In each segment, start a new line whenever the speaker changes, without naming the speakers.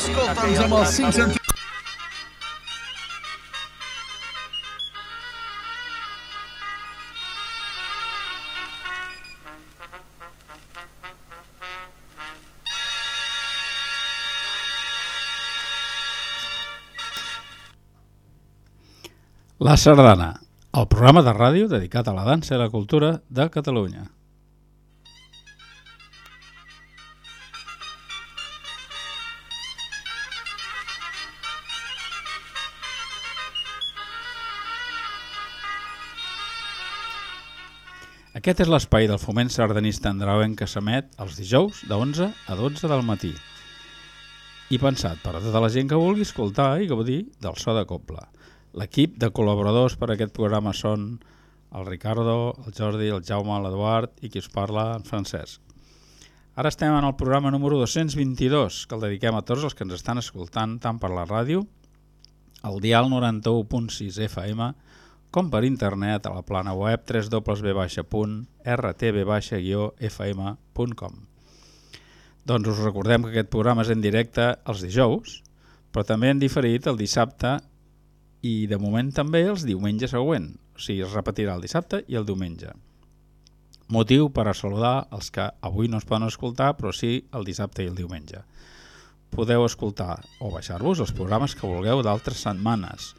Escolta'ns amb els 5 cent...
La Sardana, el programa de ràdio dedicat a la dansa i la cultura de Catalunya. Aquest és l'espai del foment sardanista andreuenc que s'emet els dijous de 11 a 12 del matí i pensat per a tota la gent que vulgui escoltar i gaudir del so de coble. L'equip de col·laboradors per a aquest programa són el Ricardo, el Jordi, el Jaume, l'Eduard i qui us parla, en Francesc. Ara estem en el programa número 222, que el dediquem a tots els que ens estan escoltant tant per la ràdio, al dial 91.6 FM, com per internet a la plana web www.rtb-fm.com. Doncs us recordem que aquest programa és en directe els dijous, però també en diferit el dissabte i de moment també els diumenges següent, o sigui, es repetirà el dissabte i el diumenge. Motiu per a saludar els que avui no es poden escoltar, però sí el dissabte i el diumenge. Podeu escoltar o baixar-vos els programes que vulgueu d'altres setmanes.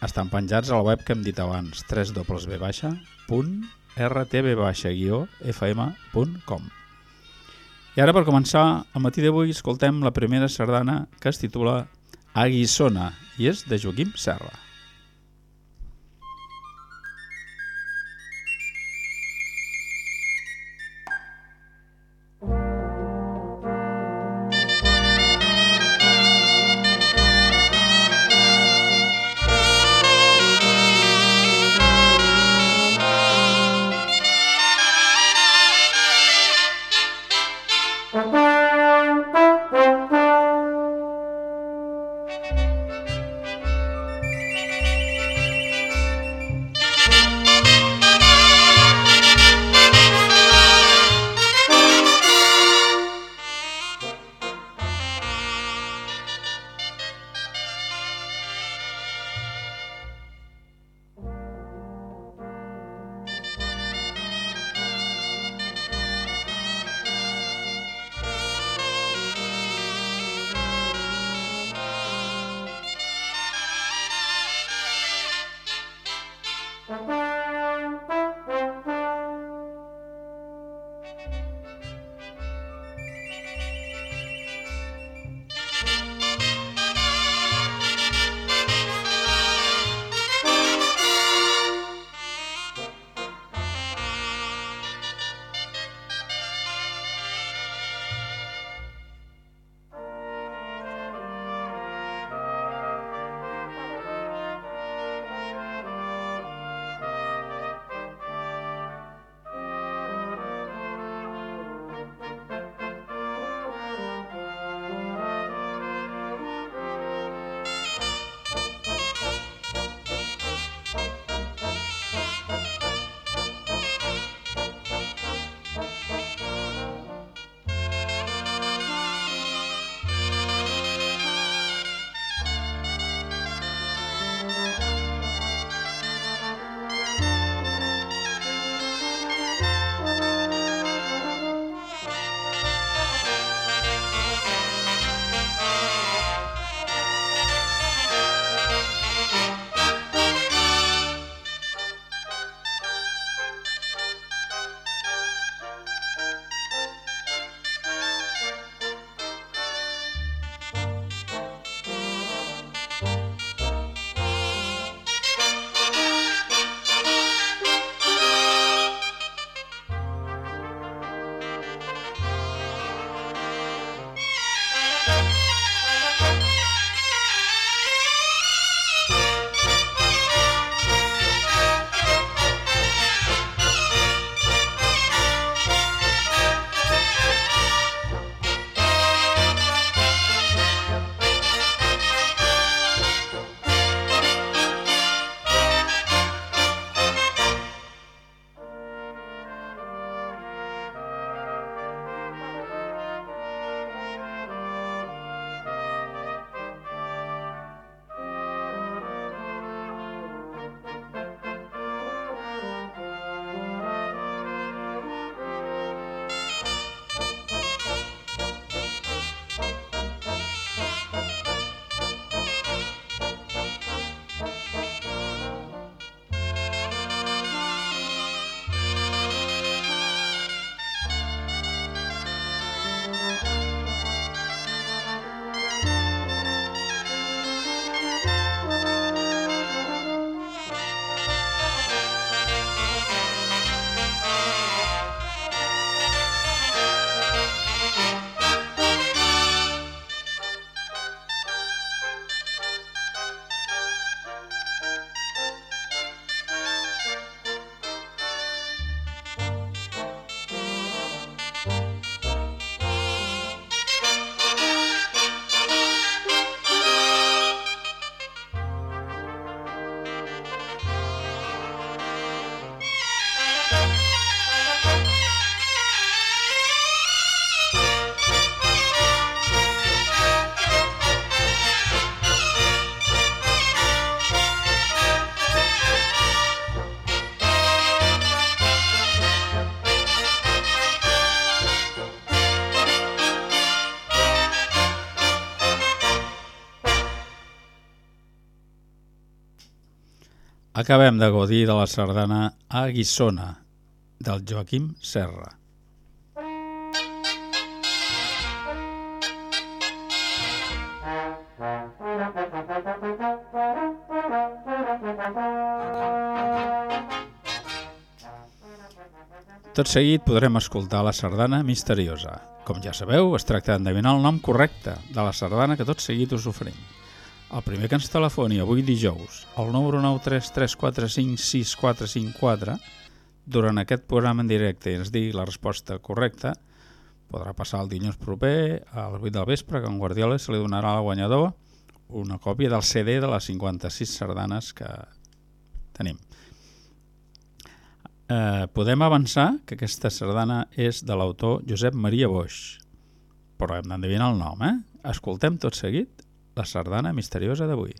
Estan penjats a la web que hem dit abans, www.rtb-fm.com. I ara, per començar, al matí d'avui escoltem la primera sardana que es titula Aguissona i és de Joaquim Serra. Acabem de gaudir de la sardana a Guissona, del Joaquim Serra. Tot seguit podrem escoltar la sardana misteriosa. Com ja sabeu, es tracta d'endevinar el nom correcte de la sardana que tot seguit us oferim. El primer que ens telefoni avui dijous al 993345654 durant aquest programa en directe i ens digui la resposta correcta podrà passar el dilluns proper a les 8 del vespre que en Guardiola se li donarà al guanyador una còpia del CD de les 56 sardanes que tenim. Eh, podem avançar que aquesta sardana és de l'autor Josep Maria Boix, però hem d'endevinar el nom, eh? Escoltem tot seguit la sardana misteriosa d'avui.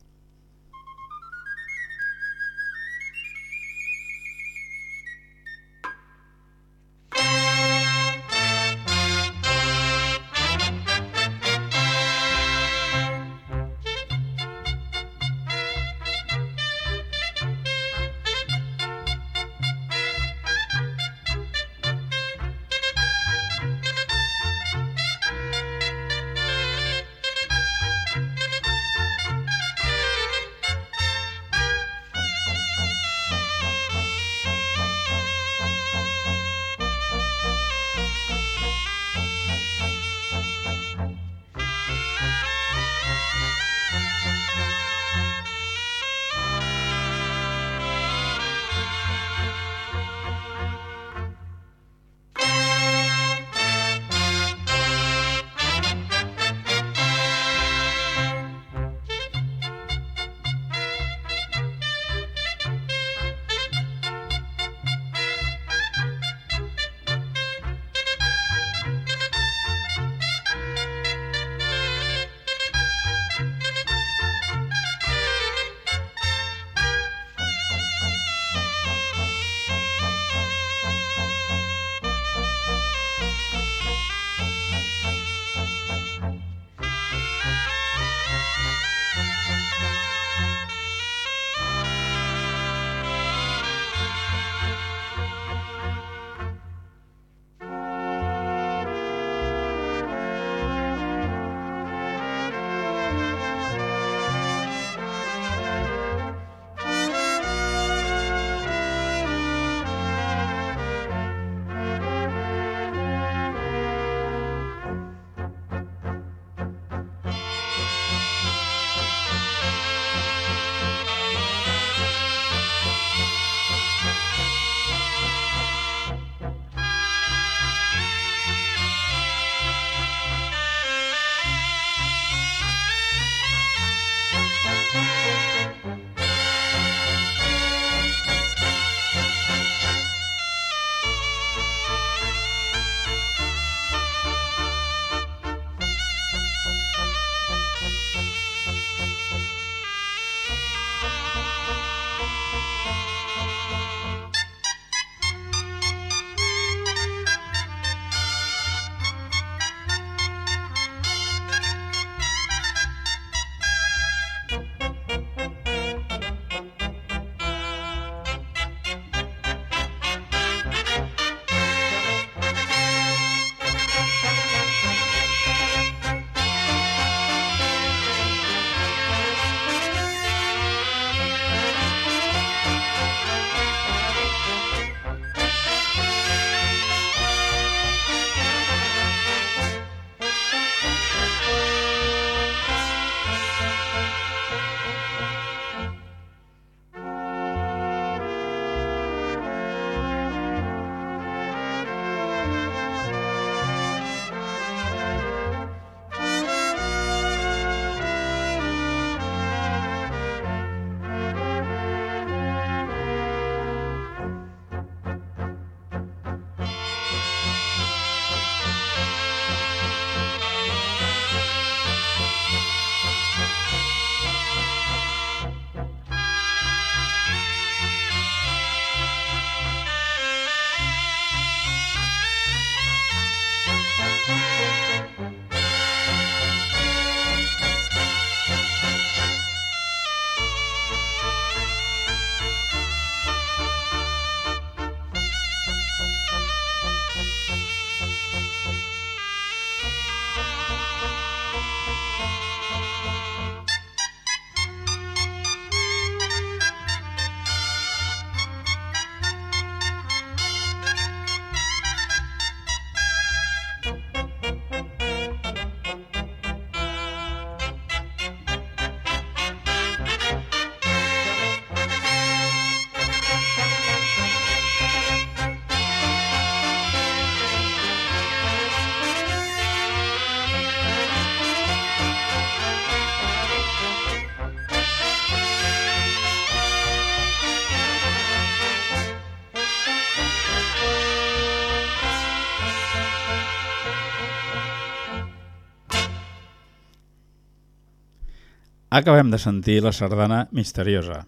Acabem de sentir la sardana misteriosa.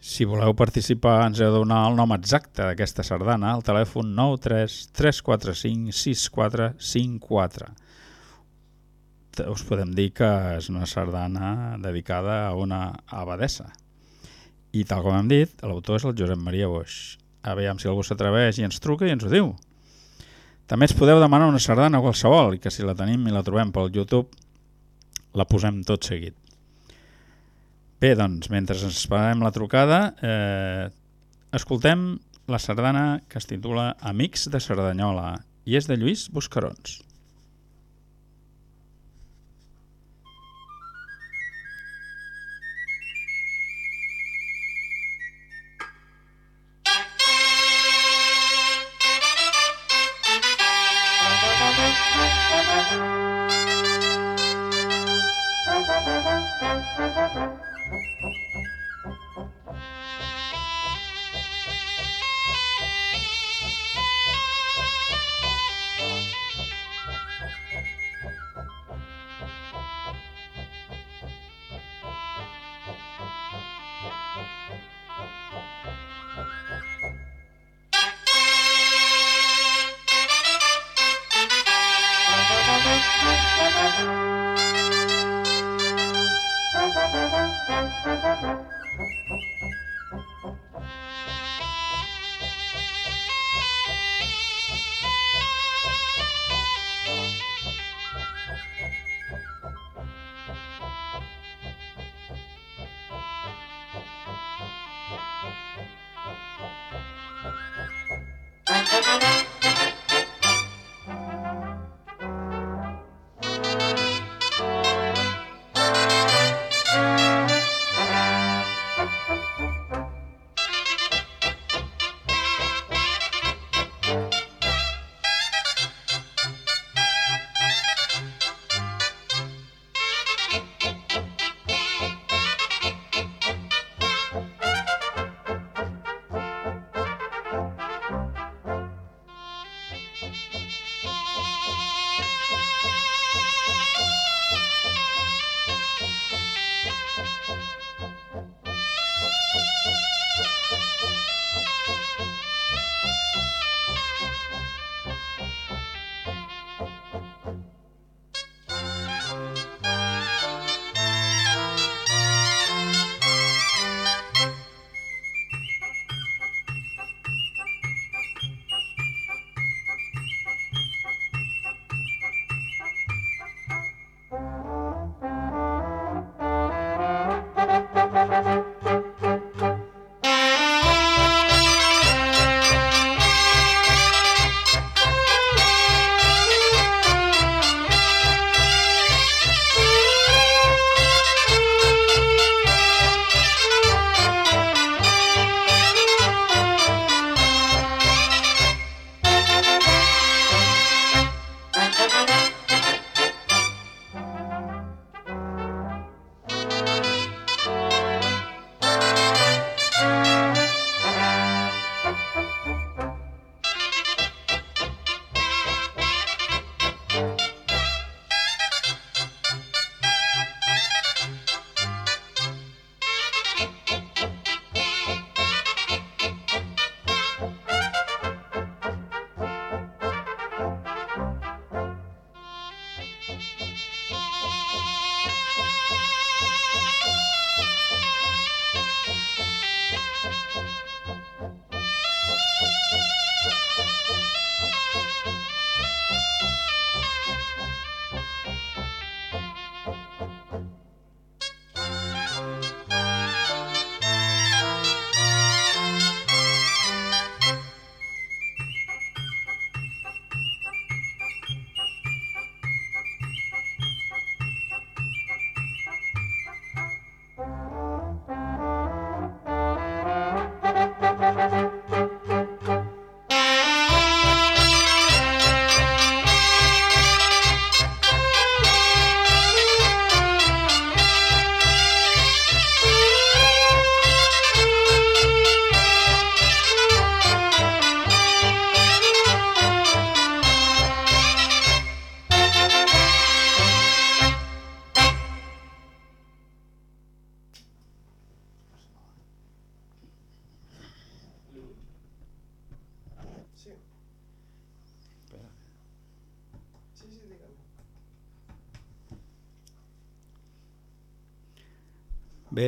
Si voleu participar, ens heu de donar el nom exacte d'aquesta sardana al telèfon 933456454. Te- Us podem dir que és una sardana dedicada a una abadessa. I tal com hem dit, l'autor és el Josep Maria Boix. Aviam si algú s'atreveix i ens truca i ens ho diu. També ens podeu demanar una sardana qualsevol i que si la tenim i la trobem pel YouTube la posem tot seguit. Bé, doncs, mentre ens esperem la trucada, eh, escoltem la sardana que es titula Amics de Cerdanyola i és de Lluís Buscarons.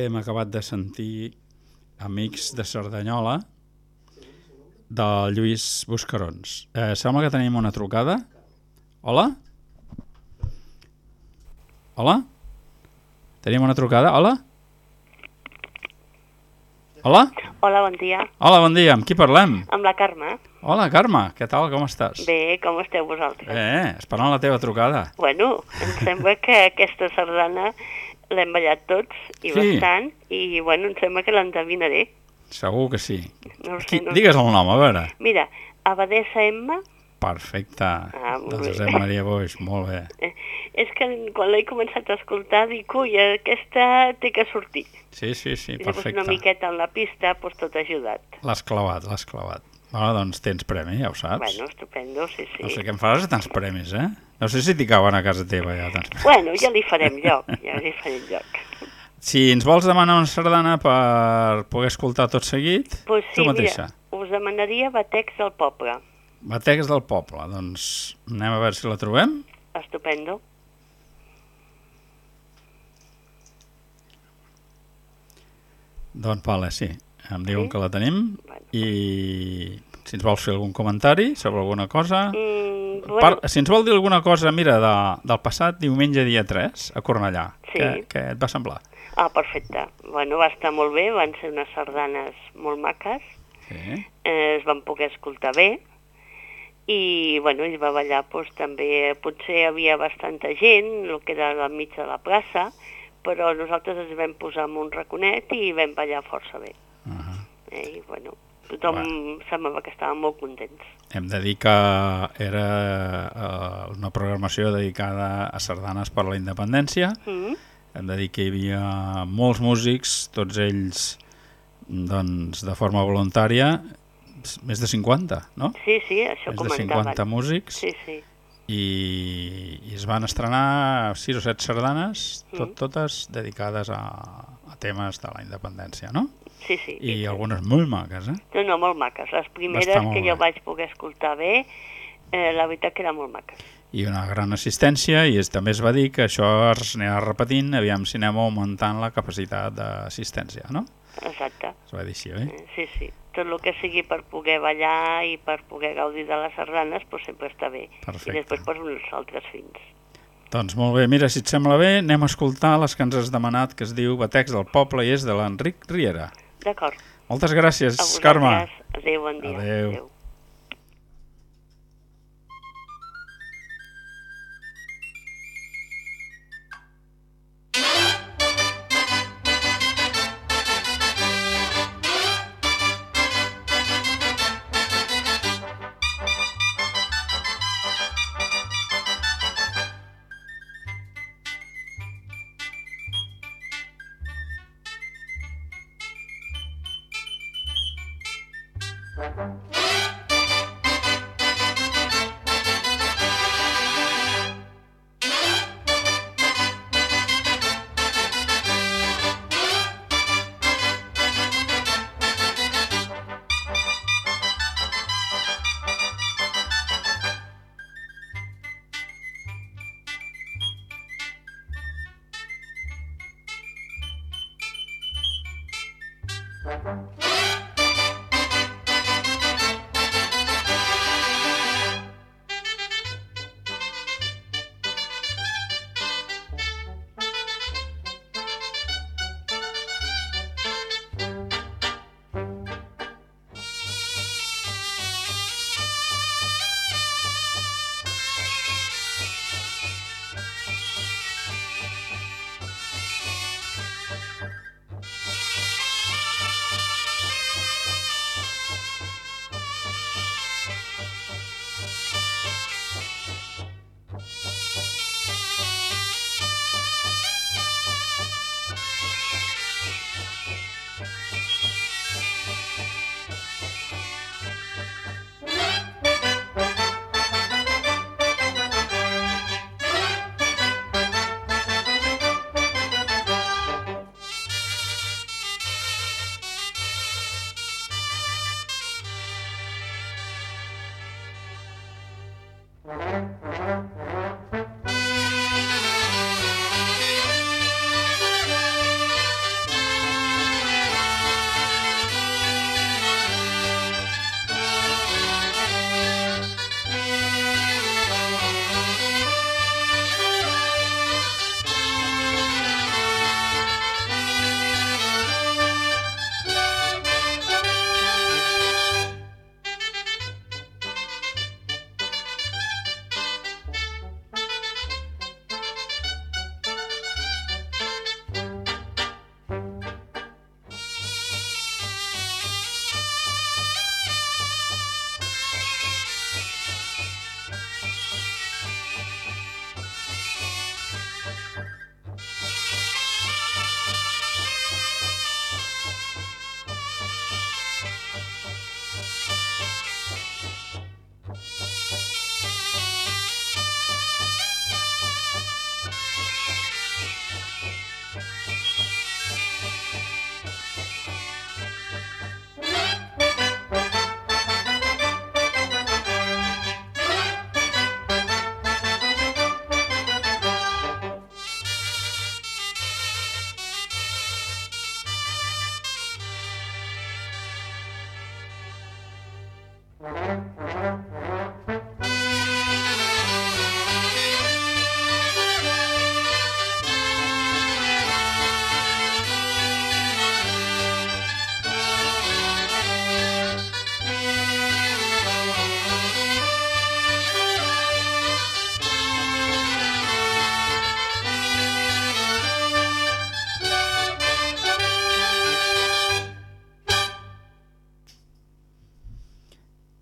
Hem acabat de sentir Amics de Cerdanyola del Lluís Buscarons. Eh, sembla que tenim una trucada. Hola? Hola? Tenim una trucada? Hola? Hola?
Hola, bon dia.
Hola, bon dia. Amb qui parlem?
Amb la Carme.
Hola, Carme. Què tal? Com estàs?
Bé, com esteu vosaltres?
Bé, esperant la teva trucada.
Bueno, em sembla que aquesta sardana l'hem ballat tots, i
Sí.
bastant, i bueno, em sembla que l'endevinaré.
Segur que sí.
No sé,
Qui,
no...
digues el nom, a veure.
Mira, Abadessa Emma,
Perfecte.
Ah, molt
doncs
bé.
Josep Maria Boix, molt bé.
eh, és que quan l'he començat a escoltar dic, ui, aquesta té que sortir.
Sí, sí, sí,
I llavors una
perfecte.
miqueta en la pista, doncs tot ha ajudat.
L'has clavat, l'has clavat. Bueno, doncs tens premi, ja ho saps.
Bueno, estupendo, sí, sí.
No sé què em faràs de tants premis, eh? No sé si t'hi cauen a casa teva ja tants premis.
Bueno, ja li farem lloc, ja li farem lloc.
Si ens vols demanar una sardana per poder escoltar tot seguit,
Pues sí,
tu mateixa.
mira, us demanaria Batecs del Poble.
Batecs del poble, doncs anem a veure si la trobem.
Estupendo.
Doncs vale, sí. Em diuen
Sí?
que la tenim
Bueno.
i si ens vols fer algun comentari sobre alguna cosa...
Mm, bueno,
Par si ens vol dir alguna cosa, mira, de, del passat diumenge dia 3 a Cornellà,
Sí.
què, què et va semblar?
Ah, perfecte. Bueno, va estar molt bé, van ser unes sardanes molt maques,
Sí.
eh, es van poder escoltar bé, i bueno, es va ballar doncs, també, potser hi havia bastanta gent, el que era al mig de la plaça, però nosaltres ens vam posar en un raconet i vam ballar força bé.
Uh -huh.
Eh, I bueno, tothom
Bueno.
semblava que estaven molt contents.
Hem de dir que era eh, una programació dedicada a sardanes per la independència.
Mm
Hem de dir que hi havia molts músics, tots ells doncs, de forma voluntària, més de 50, no?
Sí, sí, això
més de
comentaven.
50 músics
Sí, sí.
i, i es van estrenar 6 o 7 sardanes, tot,
Mm.
totes dedicades a, a temes de la independència, no?
Sí, sí.
I algunes molt maques, eh?
No, no, molt maques. Les primeres que jo
bé.
vaig poder escoltar bé, eh, la veritat que eren molt maques.
I una gran assistència, i es, també es va dir que això es anirà repetint, aviam si anem augmentant la capacitat d'assistència, no?
Exacte.
Es va dir així, oi?
Eh, Sí, sí. Tot el que sigui per poder ballar i per poder gaudir de les sardanes, doncs sempre està bé.
Perfecte.
I després per uns altres fins.
Doncs molt bé, mira, si et sembla bé, anem a escoltar les que ens has demanat, que es diu Batecs del Poble i és de l'Enric Riera.
D'acord.
Moltes gràcies. Carme.
Adéu, bon dia.
Adéu.
Adéu.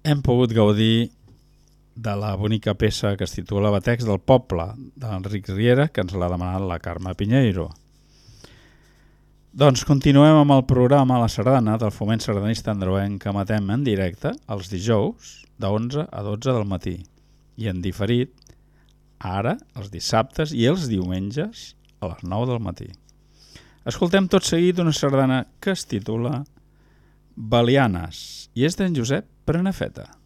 Hem pogut gaudir de la bonica peça que es titula Batex del Poble, de l'Enric Riera, que ens l'ha demanat la Carme Pinheiro. Doncs continuem amb el programa La Sardana del Foment Sardanista Androenc que matem en directe els dijous de 11 a 12 del matí i en diferit ara, els dissabtes i els diumenges a les 9 del matí. Escoltem tot seguit una sardana que es titula Balianes i és d'en Josep Prenafeta.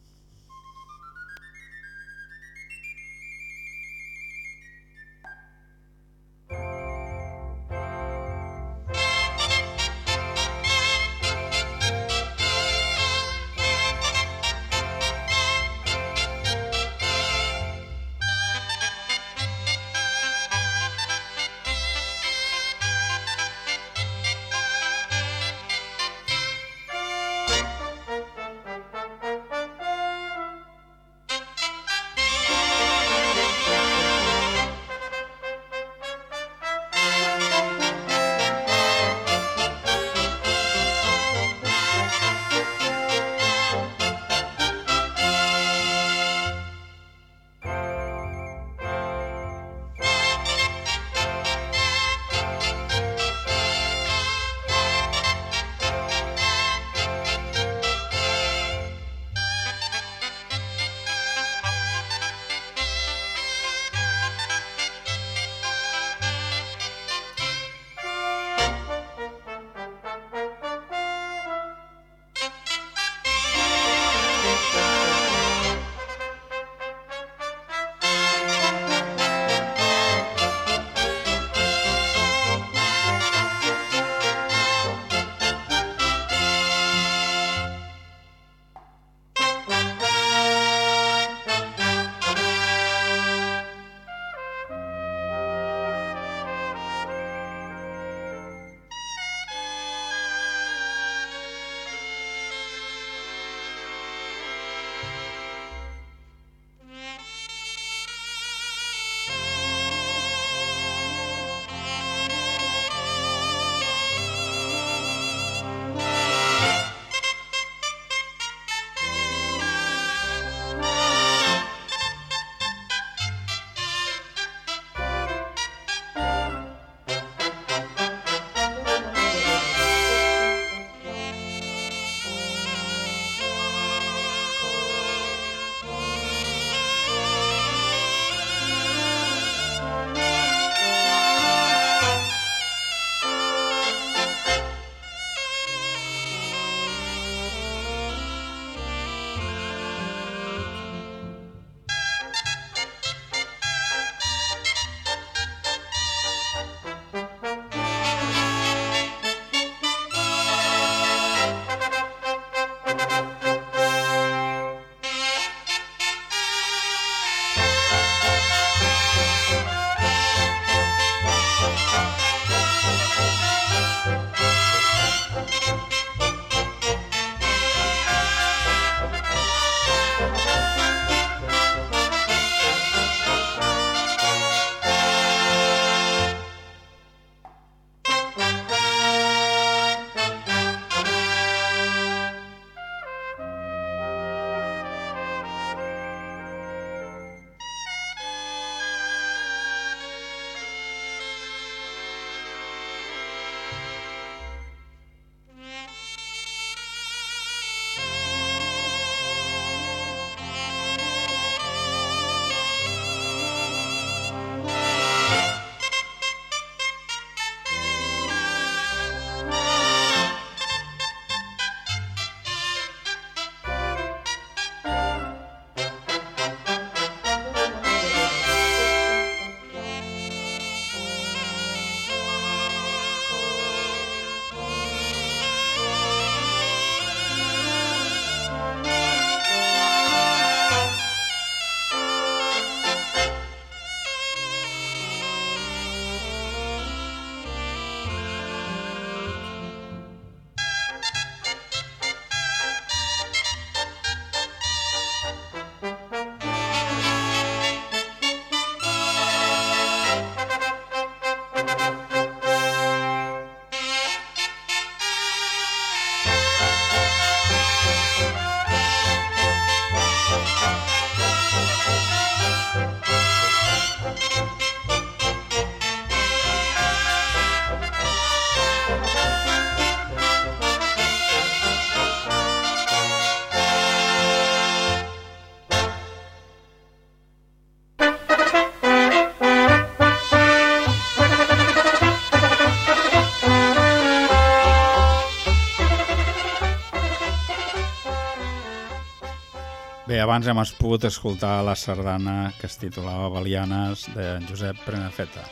Abans hem pogut escoltar la sardana que es titulava Balianes de Josep Prenafeta.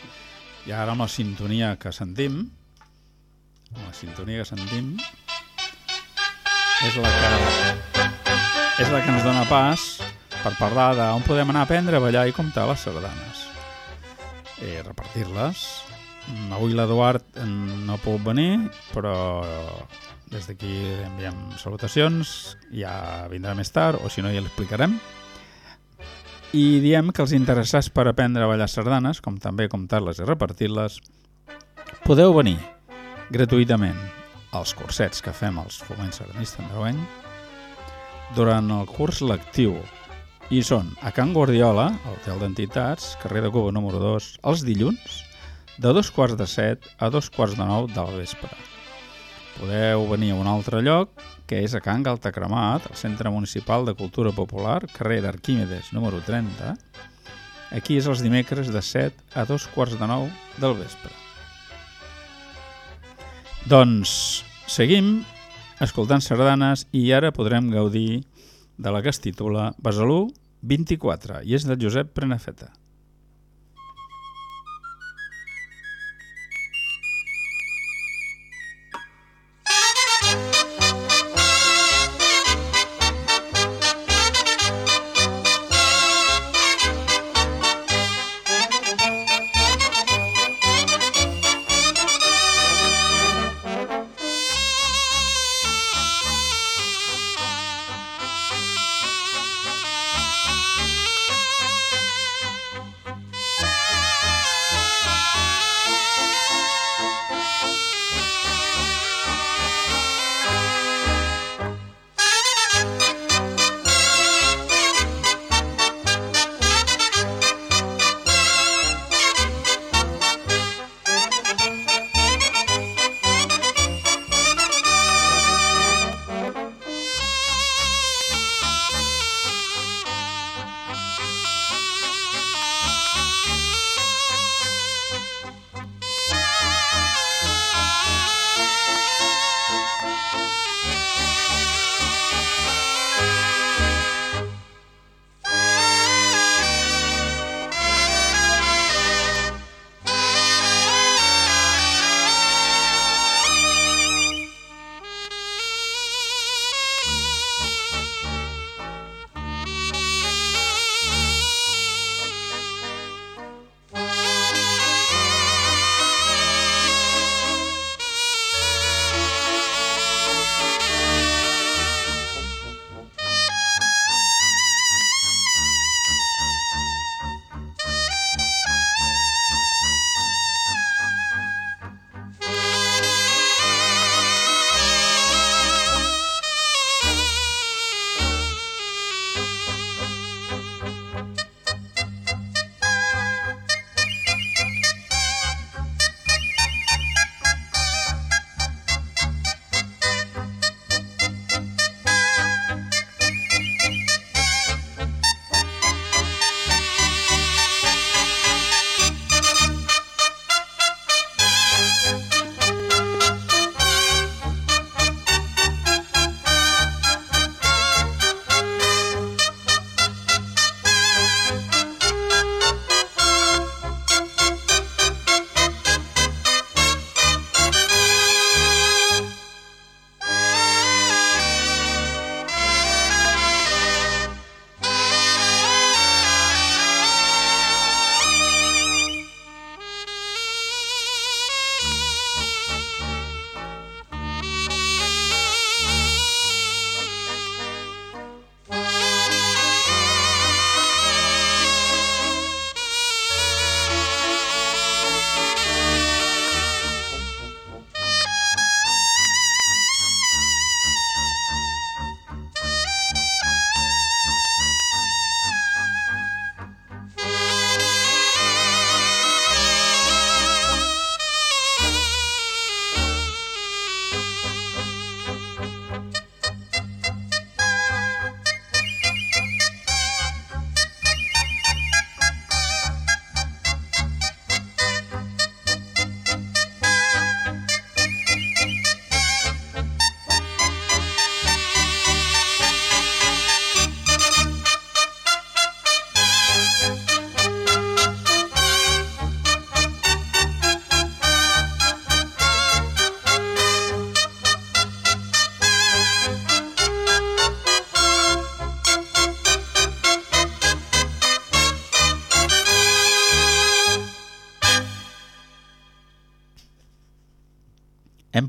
I ara amb la sintonia que sentim, amb la sintonia que sentim, és la que, és la que ens dona pas per parlar d'on podem anar a aprendre a ballar i comptar les sardanes. Eh, repartir-les. Avui l'Eduard no ha pogut venir, però des d'aquí enviem salutacions, ja vindrà més tard, o si no ja l'explicarem. I diem que els interessats per aprendre a ballar sardanes, com també comptar-les i repartir-les, podeu venir gratuïtament als cursets que fem als Foments Sardanista Andreuenc durant el curs lectiu i són a Can Guardiola, al Hotel d'Entitats, carrer de Cuba número 2, els dilluns, de dos quarts de set a dos quarts de nou del vespre. Podeu venir a un altre lloc, que és a Can Galtacremat, al Centre Municipal de Cultura Popular, carrer d'Arquímedes número 30. Aquí és els dimecres de 7 a dos quarts de nou del vespre. Doncs seguim escoltant sardanes i ara podrem gaudir de la que es titula Besalú 24 i és de Josep Prenafeta.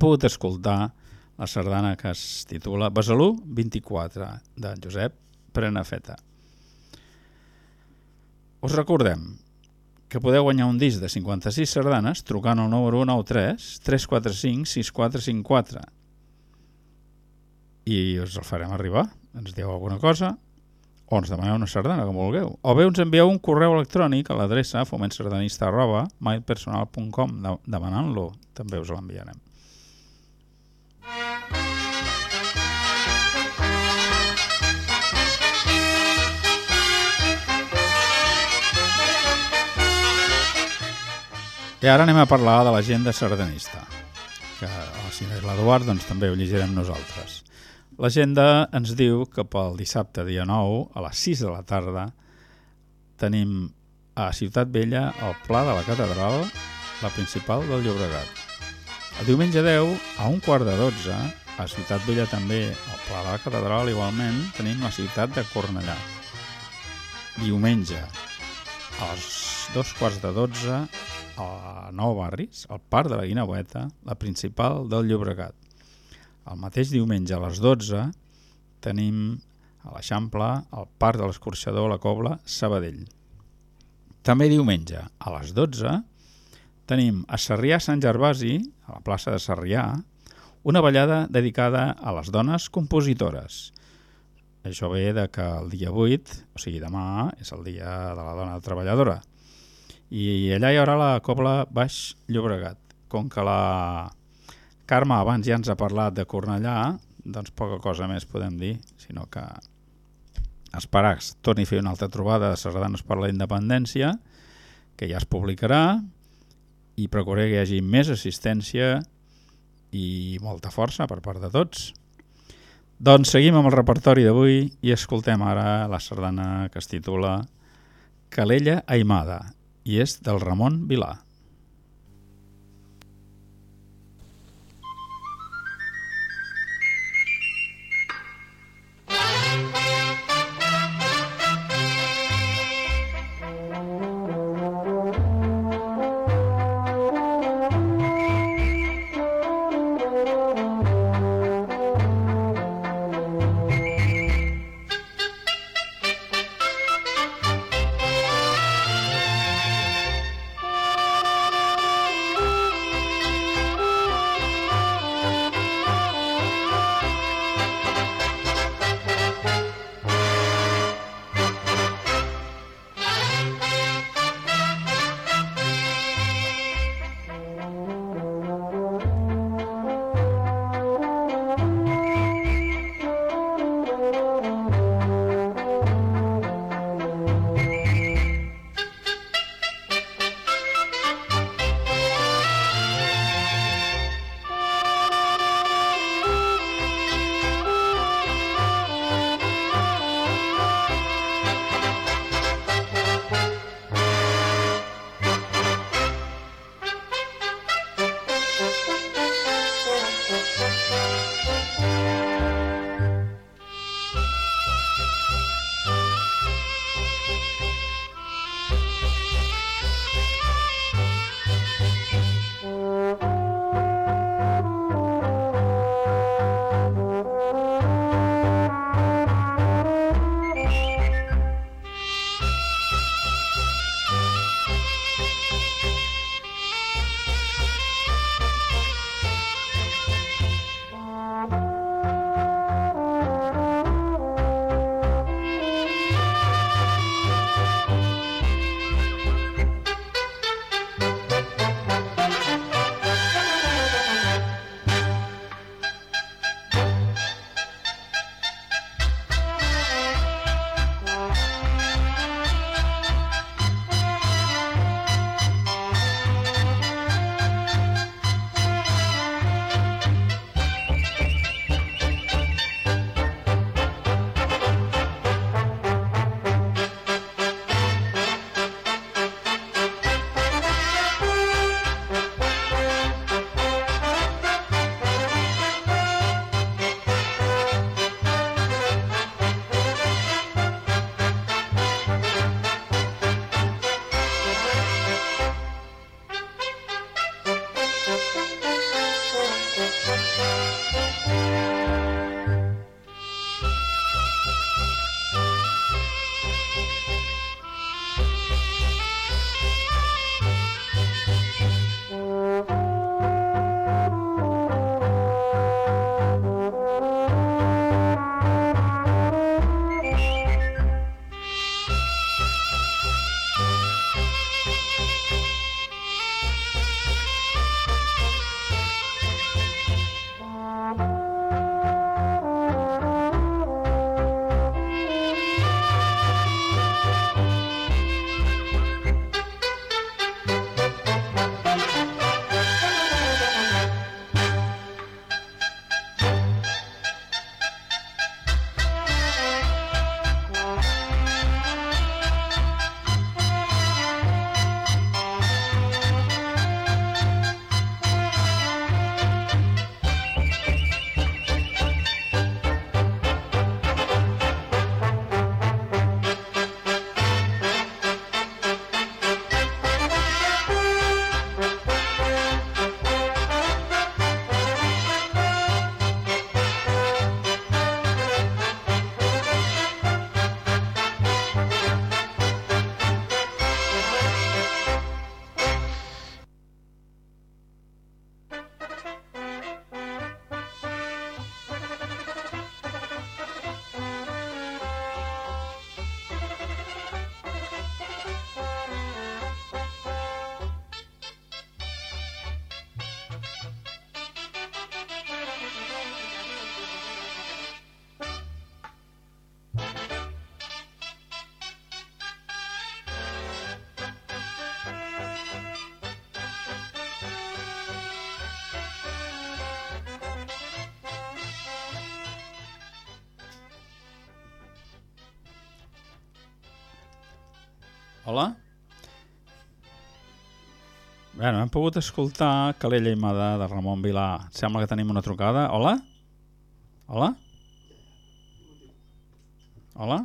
Pogut escoltar la sardana que es titula Besalú 24, de Josep Prenafeta. Us recordem que podeu guanyar un disc de 56 sardanes trucant al número 193 345 6454 i us el farem arribar. Ens dieu alguna cosa o ens demaneu una sardana, com vulgueu. O bé ens envieu un correu electrònic a l'adreça fomentsardanista arroba mailpersonal.com demanant-lo. També us l'enviarem. I ara anem a parlar de l'agenda sardanista, que no és l'Eduard, doncs també ho llegirem nosaltres. L'agenda ens diu que pel dissabte, dia 9, a les 6 de la tarda, tenim a Ciutat Vella el Pla de la Catedral, la principal del Llobregat. El diumenge 10, a un quart de 12, a Ciutat Vella també, al Pla de la Catedral, igualment, tenim la ciutat de Cornellà. Diumenge, a les dos quarts de 12, a Nou Barris, al Parc de la Guinaueta, la principal del Llobregat. El mateix diumenge a les 12 tenim a l'Eixample el Parc de l'Escorxador La Cobla, Sabadell. També diumenge a les 12 tenim a Sarrià Sant Gervasi, a la plaça de Sarrià, una ballada dedicada a les dones compositores. Això ve de que el dia 8, o sigui demà, és el dia de la dona treballadora. I allà hi haurà la Cobla Baix Llobregat. Com que la Carme abans ja ens ha parlat de Cornellà, doncs poca cosa més podem dir, sinó que esperar que torni a fer una altra trobada de Sardanes per la Independència, que ja es publicarà, i procuraré que hi hagi més assistència i molta força per part de tots. Doncs seguim amb el repertori d'avui i escoltem ara la sardana que es titula Calella Aimada i és del Ramon Vilà. Bé, no hem pogut escoltar Calella i Mada de Ramon Vilà. Sembla que tenim una trucada. Hola? Hola? Hola?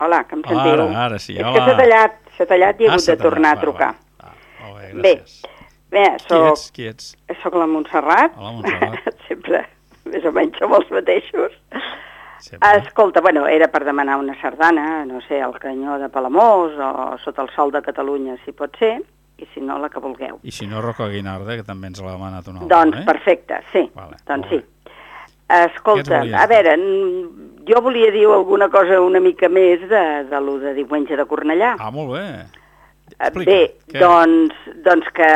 Hola, que em
Ara,
sentiu?
ara sí,
És
hola.
que s'ha tallat, s'ha tallat i he
Ah,
hagut de tornar
tallat.
a trucar.
Va, va. Ah, bé,
Bé,
gràcies.
Bé,
Qui
soc,
ets? Qui ets?
soc la Montserrat.
Hola, Montserrat.
Sempre, més o menys som els mateixos.
Sempre.
Escolta, bueno, era per demanar una sardana, no sé, al Canyó de Palamós o sota el sol de Catalunya, si pot ser, i si no, la que vulgueu.
I si no, Rocco Guinarda, que també ens l'ha demanat una altra.
Doncs
eh?
perfecte, sí.
Vale,
doncs sí. Escolta, a veure, n- jo volia dir alguna cosa una mica més de, de lo de diumenge de Cornellà.
Ah, molt bé.
Eh,
Explica,
Bé,
què?
doncs, doncs que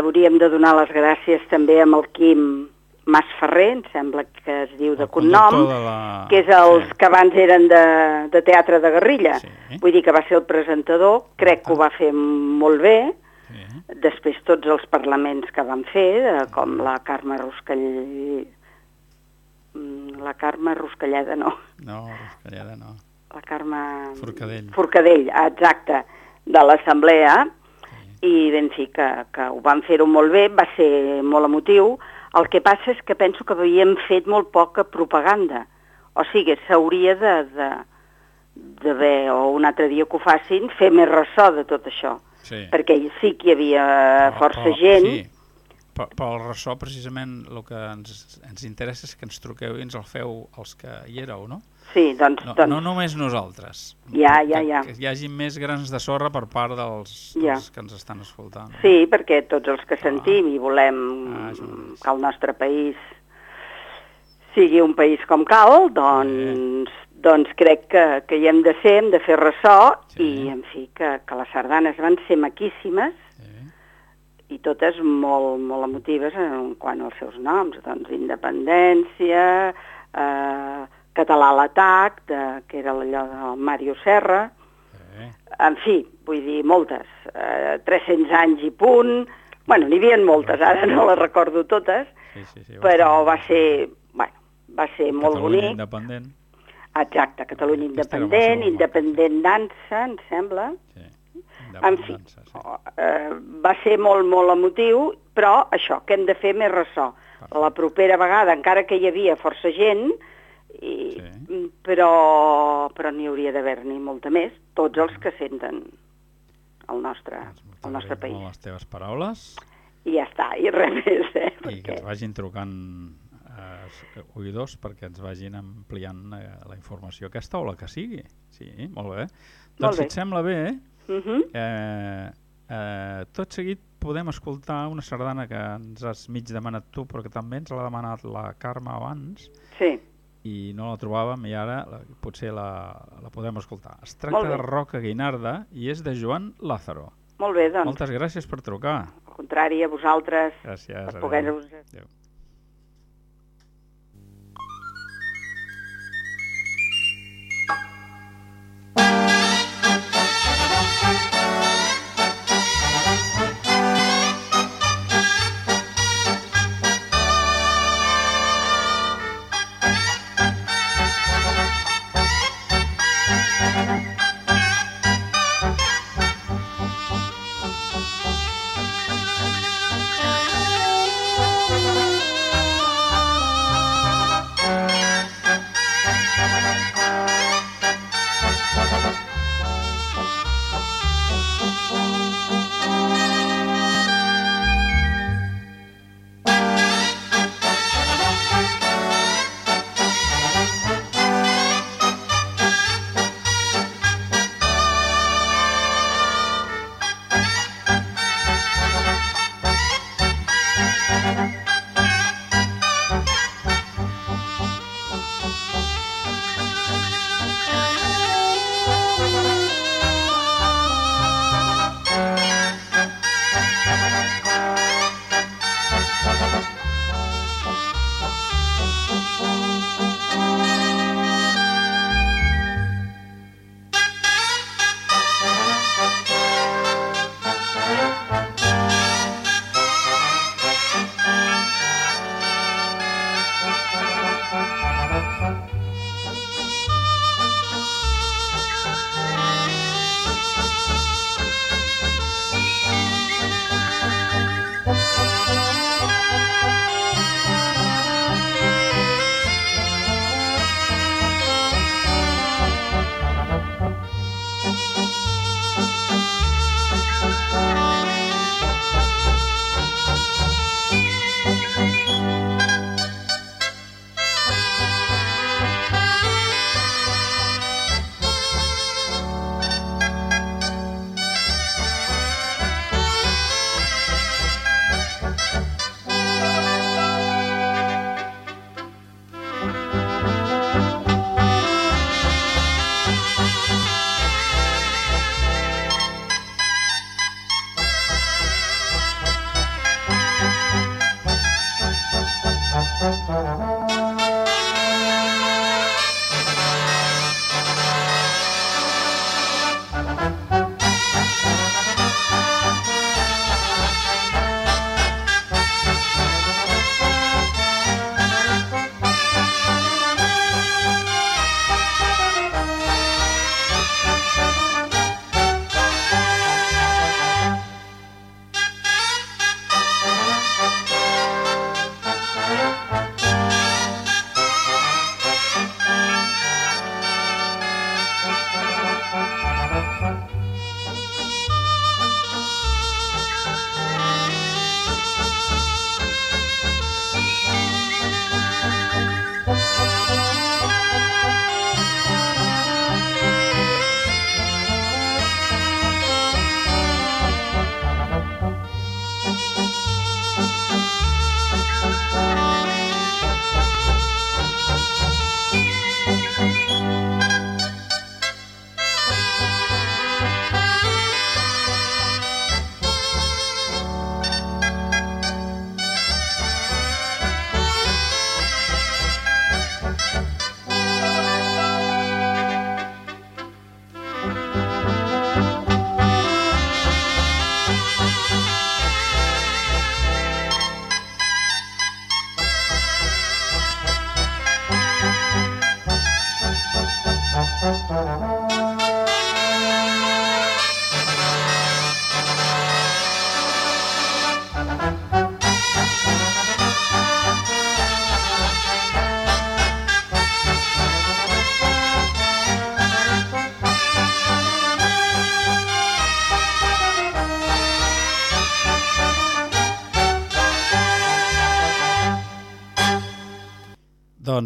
hauríem de donar les gràcies també amb el Quim Mas Ferrer, em sembla que es diu de
El
cognom,
de la...
que és els
Sí.
que abans eren de, de teatre de guerrilla.
Sí.
Vull dir que va ser el presentador, crec que ho va fer molt bé,
Sí.
després tots els parlaments que van fer, eh, com la Carme Ruscall... Mm, La Carme Ruscalleda, no.
No, Ruscalleda no.
La Carme...
Forcadell.
Forcadell, ah, exacte, de l'Assemblea, i en fi, que, que ho van fer-ho molt bé, va ser molt emotiu. El que passa és que penso que havíem fet molt poca propaganda. O sigui, s'hauria de, de, d'haver, o un altre dia que ho facin, fer més ressò de tot això.
Sí.
Perquè sí que hi havia força
però-
gent.
Sí. Però, però el ressò, precisament, el que ens, ens interessa és que ens truqueu i ens el feu els que hi éreu, no?
Sí, doncs,
No,
doncs
no només nosaltres.
Ja,
Que-
ja, ja.
Que hi hagi més grans de sorra per part dels,
Ja.
dels que ens estan escoltant.
Sí, perquè tots els que sentim i volem
Ah,
que el nostre país sigui un país com cal, doncs, doncs crec que, que hi hem de ser, hem de fer ressò
Sí.
i, en fi, que, que les sardanes van ser maquíssimes
Sí.
I totes molt, molt emotives en quant als seus noms, doncs Independència, eh, Català a l'atac, que era allò del Mario Serra,
Sí.
en fi, vull dir, moltes, eh, 300 anys i punt, bueno, n'hi havia moltes, ara no les recordo totes,
Sí, sí, sí,
però va ser, bueno, va ser molt
Catalunya
bonic.
independent.
Exacte, Catalunya independent, independent dansa, em sembla.
Sí.
En fi,
sí.
eh, va ser molt, molt emotiu, però això, que hem de fer més ressò. La propera vegada, encara que hi havia força gent, i,
Sí.
però, però n'hi hauria d'haver-n'hi molta més, tots els que senten el nostre,
Doncs
el nostre país.
molt les teves paraules
I ja està, i res més, eh?
i que
Perquè...
ens vagin trucant eh, oïdors perquè ens vagin ampliant eh, la informació aquesta o la que sigui. Sí, molt bé. Doncs si
bé.
et sembla bé, eh,
Uh -huh.
eh, eh, tot seguit podem escoltar una sardana que ens has mig demanat tu però que també ens l'ha demanat la Carme abans
Sí,
i no la trobàvem i ara la, potser la, la podem escoltar. Es tracta de Roca Guinarda i és de Joan Lázaro.
molt bé, doncs,
Moltes gràcies per trucar.
al contrari, a vosaltres,
Gràcies.
per poder-vos...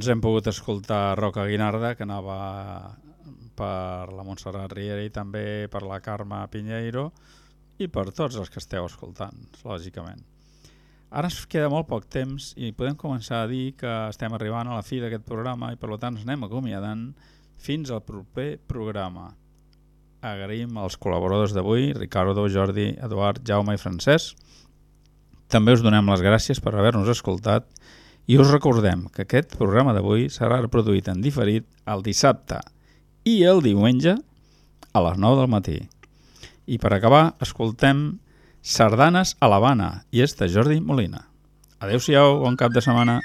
Doncs hem pogut escoltar Roca Guinarda, que anava per la Montserrat Riera i també per la Carme Pinheiro i per tots els que esteu escoltant, lògicament. Ara ens queda molt poc temps i podem començar a dir que estem arribant a la fi d'aquest programa i per tant ens anem acomiadant fins al proper programa. Agraïm als col·laboradors d'avui, Ricardo, Jordi, Eduard, Jaume i Francesc. També us donem les gràcies per haver-nos escoltat i us recordem que aquest programa d'avui serà reproduït en diferit el dissabte i el diumenge a les 9 del matí. I per acabar, escoltem Sardanes a l'Havana i és de Jordi Molina. Adéu-siau, bon cap de setmana.